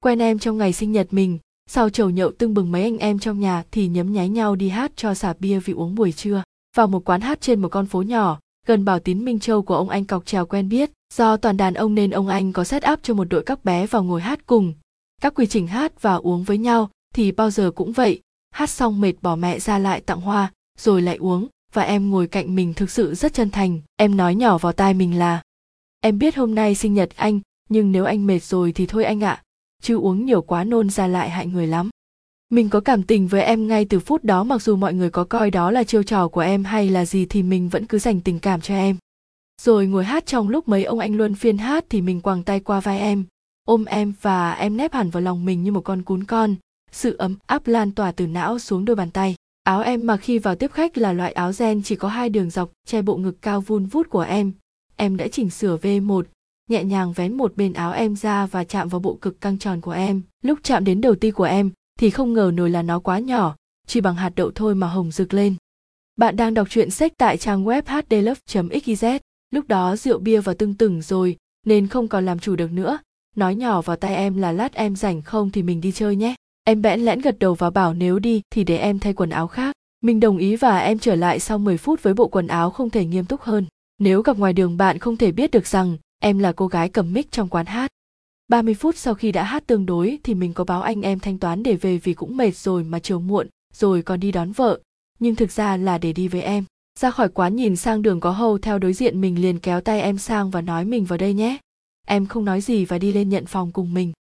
quen em trong ngày sinh nhật mình. Sau chầu nhậu tưng bừng mấy anh em trong nhà thì nhấm nháy nhau đi hát cho xả bia vì uống buổi trưa. Vào một quán hát trên một con phố nhỏ, gần bảo tín minh châu của ông anh cọc trèo quen biết. Do toàn đàn ông nên ông anh có set up cho một đội các bé vào ngồi hát cùng. Các quy trình hát và uống với nhau thì bao giờ cũng vậy. Hát xong mệt bỏ mẹ ra lại tặng hoa, rồi lại uống. Và em ngồi cạnh mình thực sự rất chân thành. Em nói nhỏ vào tai mình là, em biết hôm nay sinh nhật anh, nhưng nếu anh mệt rồi thì thôi anh ạ chứ uống nhiều quá nôn ra lại hại người lắm. Mình có cảm tình với em ngay từ phút đó mặc dù mọi người có coi đó là chiêu trò của em hay là gì thì mình vẫn cứ dành tình cảm cho em. Rồi ngồi hát trong lúc mấy ông anh luân phiên hát thì mình quàng tay qua vai em ôm em và em nép hẳn vào lòng mình như một con cún con. Sự ấm áp lan tỏa từ não xuống đôi bàn tay. Áo em mà khi vào tiếp khách là loại áo gen chỉ có hai đường dọc che bộ ngực cao vun vút của em. Em đã chỉnh sửa V1, nhẹ nhàng vén một bên áo em ra và chạm vào bộ cực căng tròn của em. Lúc chạm đến đầu ti của em thì không ngờ nổi là nó quá nhỏ, chỉ bằng hạt đậu thôi mà hồng rực lên. Bạn đang đọc truyện sách tại trang web hdlove.xyz. Lúc đó rượu bia và tưng tửng rồi nên không còn làm chủ được nữa. Nói nhỏ vào tay em là lát em rảnh không thì mình đi chơi nhé. Em bẽn lẽn gật đầu và bảo nếu đi thì để em thay quần áo khác. Mình đồng ý và em trở lại sau 10 phút với bộ quần áo không thể nghiêm túc hơn. Nếu gặp ngoài đường bạn không thể biết được rằng em là cô gái cầm mic trong quán hát. 30 phút sau khi đã hát tương đối thì mình có báo anh em thanh toán để về vì cũng mệt rồi mà chiều muộn, rồi còn đi đón vợ, nhưng thực ra là để đi với em. Ra khỏi quán nhìn sang đường có hầu theo đối diện mình liền kéo tay em sang và nói mình vào đây nhé. Em không nói gì và đi lên nhận phòng cùng mình.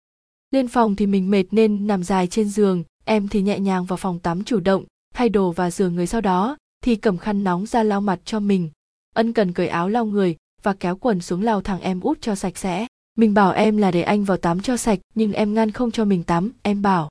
Lên phòng thì mình mệt nên nằm dài trên giường, em thì nhẹ nhàng vào phòng tắm chủ động, thay đồ và rửa người sau đó thì cầm khăn nóng ra lau mặt cho mình, ân cần cởi áo lau người và kéo quần xuống lau thằng em út cho sạch sẽ. Mình bảo em là để anh vào tắm cho sạch, nhưng em ngăn không cho mình tắm, em bảo.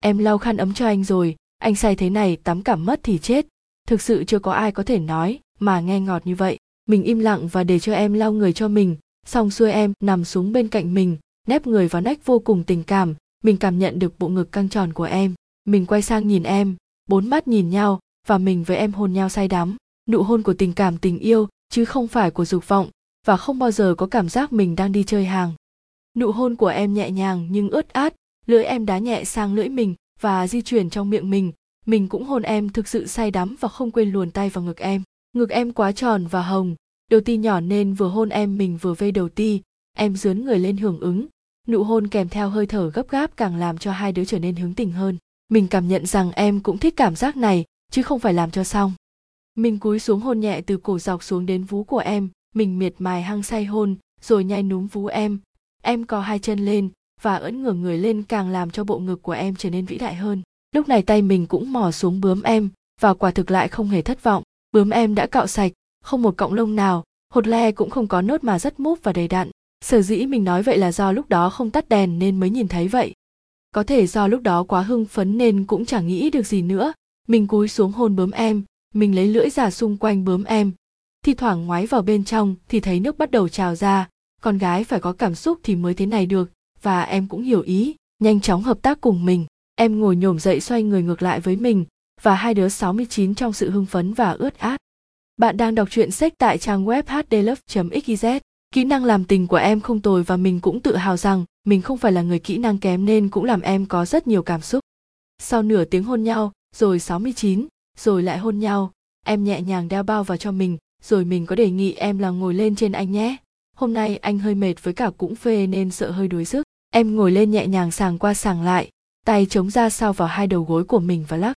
Em lau khăn ấm cho anh rồi, anh say thế này, tắm cảm mất thì chết. Thực sự chưa có ai có thể nói mà nghe ngọt như vậy. Mình im lặng và để cho em lau người cho mình. Xong xuôi em nằm xuống bên cạnh mình, nép người vào nách vô cùng tình cảm. Mình cảm nhận được bộ ngực căng tròn của em. Mình quay sang nhìn em, bốn mắt nhìn nhau, và mình với em hôn nhau say đắm. Nụ hôn của tình cảm, tình yêu chứ không phải của dục vọng, và không bao giờ có cảm giác mình đang đi chơi hàng. Nụ hôn của em nhẹ nhàng nhưng ướt át, lưỡi em đá nhẹ sang lưỡi mình và di chuyển trong miệng mình. Mình cũng hôn em thực sự say đắm và không quên luồn tay vào ngực em. Ngực em quá tròn và hồng, đầu ti nhỏ nên vừa hôn em mình vừa vây đầu ti. Em dướn người lên hưởng ứng. Nụ hôn kèm theo hơi thở gấp gáp càng làm cho hai đứa trở nên hứng tình hơn. Mình cảm nhận rằng em cũng thích cảm giác này, chứ không phải làm cho xong mình cúi xuống hôn nhẹ từ cổ dọc xuống đến vú của em, mình miệt mài hăng say hôn, rồi nhai núm vú em. Em co hai chân lên và ưỡn ngửa người lên càng làm cho bộ ngực của em trở nên vĩ đại hơn. Lúc này tay mình cũng mò xuống bướm em và quả thực lại không hề thất vọng. Bướm em đã cạo sạch, không một cọng lông nào, hột le cũng không có nốt mà rất múp và đầy đặn. Sở dĩ mình nói vậy là do lúc đó không tắt đèn nên mới nhìn thấy vậy. Có thể do lúc đó quá hưng phấn nên cũng chẳng nghĩ được gì nữa. Mình cúi xuống hôn bướm em mình lấy lưỡi giả xung quanh bướm em thi thoảng ngoái vào bên trong thì thấy nước bắt đầu trào ra con gái phải có cảm xúc thì mới thế này được và em cũng hiểu ý nhanh chóng hợp tác cùng mình em ngồi nhổm dậy xoay người ngược lại với mình và hai đứa 69 trong sự hưng phấn và ướt át. Bạn đang đọc truyện sách tại trang web hdlove.xyz. Kỹ năng làm tình của em không tồi và mình cũng tự hào rằng mình không phải là người kỹ năng kém nên cũng làm em có rất nhiều cảm xúc. Sau nửa tiếng hôn nhau, rồi 69, rồi lại hôn nhau. Em nhẹ nhàng đeo bao vào cho mình, rồi mình có đề nghị em là ngồi lên trên anh nhé. Hôm nay anh hơi mệt với cả cũng phê nên sợ hơi đuối sức. Em ngồi lên nhẹ nhàng sàng qua sàng lại, tay chống ra sau vào hai đầu gối của mình và lắc.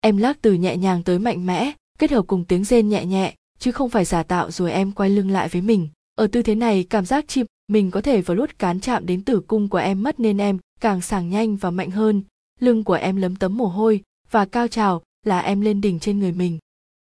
Em lắc từ nhẹ nhàng tới mạnh mẽ, kết hợp cùng tiếng rên nhẹ nhẹ, chứ không phải giả tạo rồi em quay lưng lại với mình. Ở tư thế này, cảm giác chim, mình có thể vào lút cán chạm đến tử cung của em mất nên em càng sàng nhanh và mạnh hơn. Lưng của em lấm tấm mồ hôi và cao trào là em lên đỉnh trên người mình.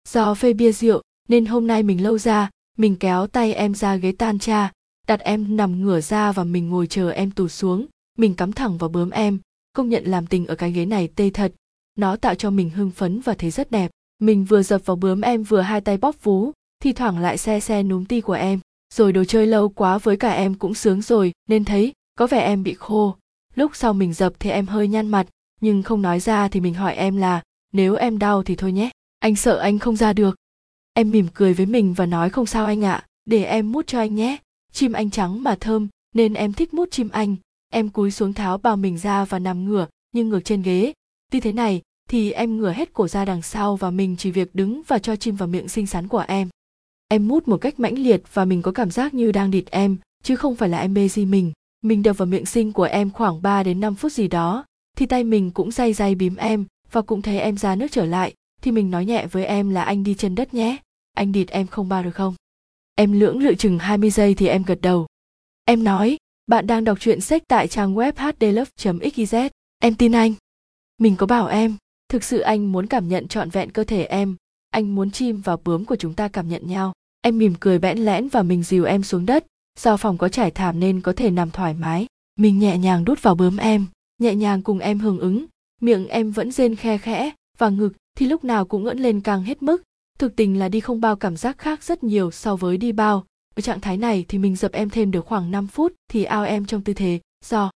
Do phê bia rượu, nên hôm nay mình lâu ra, mình kéo tay em ra ghế tan cha, đặt em nằm ngửa ra và mình ngồi chờ em tụt xuống. Mình cắm thẳng vào bướm em, công nhận làm tình ở cái ghế này tê thật. Nó tạo cho mình hưng phấn và thấy rất đẹp. Mình vừa dập vào bướm em vừa hai tay bóp vú, thi thoảng lại xe xe núm ti của em. Rồi đồ chơi lâu quá với cả em cũng sướng rồi, nên thấy, có vẻ em bị khô. Lúc sau mình dập thì em hơi nhăn mặt, nhưng không nói ra thì mình hỏi em là nếu em đau thì thôi nhé. Anh sợ anh không ra được. Em mỉm cười với mình và nói không sao anh ạ. Để em mút cho anh nhé. Chim anh trắng mà thơm, nên em thích mút chim anh. Em cúi xuống tháo bào mình ra và nằm ngửa nhưng ngược trên ghế. Tuy thế này, thì em ngửa hết cổ ra đằng sau và mình chỉ việc đứng và cho chim vào miệng xinh xắn của em. Em mút một cách mãnh liệt và mình có cảm giác như đang địt em, chứ không phải là em mê gì mình. Mình đập vào miệng xinh của em khoảng 3 đến 5 phút gì đó, thì tay mình cũng day day bím em và cũng thấy em ra nước trở lại, thì mình nói nhẹ với em là anh đi chân đất nhé. Anh địt em không bao được không? Em lưỡng lự chừng 20 giây thì em gật đầu. Em nói, bạn đang đọc truyện sách tại trang web hdlove.xyz em tin anh. Mình có bảo em, thực sự anh muốn cảm nhận trọn vẹn cơ thể em. Anh muốn chim và bướm của chúng ta cảm nhận nhau. Em mỉm cười bẽn lẽn và mình dìu em xuống đất. Do phòng có trải thảm nên có thể nằm thoải mái. Mình nhẹ nhàng đút vào bướm em, nhẹ nhàng cùng em hưởng ứng miệng em vẫn rên khe khẽ và ngực thì lúc nào cũng ngẩng lên càng hết mức. Thực tình là đi không bao cảm giác khác rất nhiều so với đi bao. Ở trạng thái này thì mình dập em thêm được khoảng 5 phút thì ao em trong tư thế. Do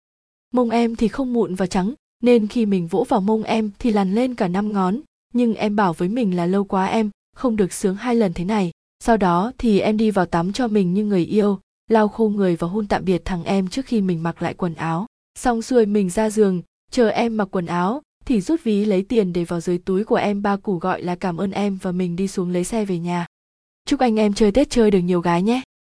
mông em thì không mụn và trắng, nên khi mình vỗ vào mông em thì lằn lên cả năm ngón. Nhưng em bảo với mình là lâu quá em, không được sướng hai lần thế này. Sau đó thì em đi vào tắm cho mình như người yêu, lau khô người và hôn tạm biệt thằng em trước khi mình mặc lại quần áo. Xong xuôi mình ra giường chờ em mặc quần áo, thì rút ví lấy tiền để vào dưới túi của em. Ba củ gọi là cảm ơn em và mình đi xuống lấy xe về nhà. Chúc anh em chơi tết chơi được nhiều gái nhé.